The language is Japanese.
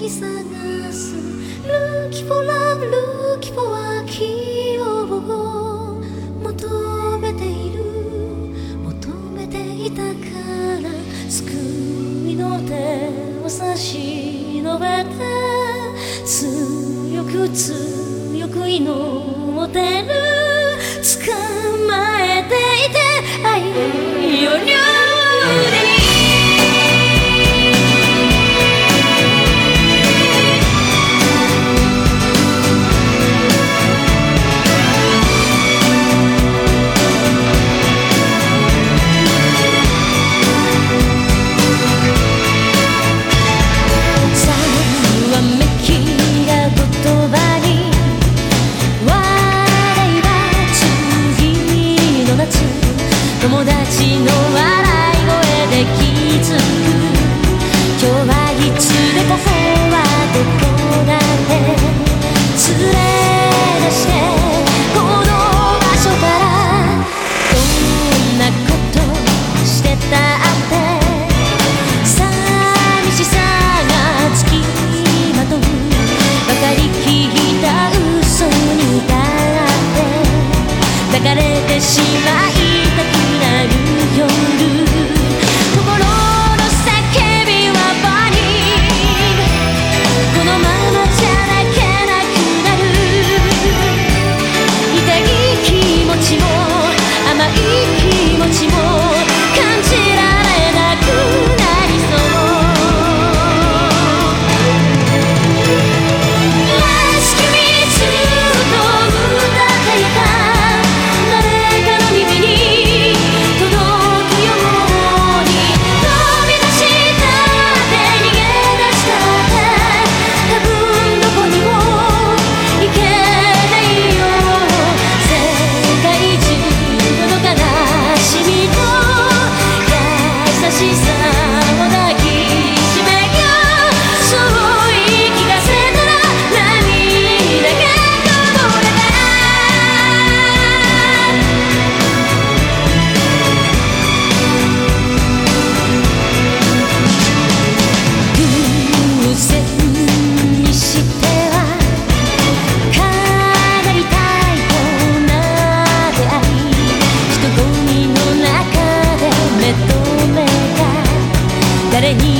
ぎ探す。Looking for love, looking for 秋を求めている。求めていたから救いの手を差し伸べて強く強く祈ってる。捕まえていて愛より友 cariñito.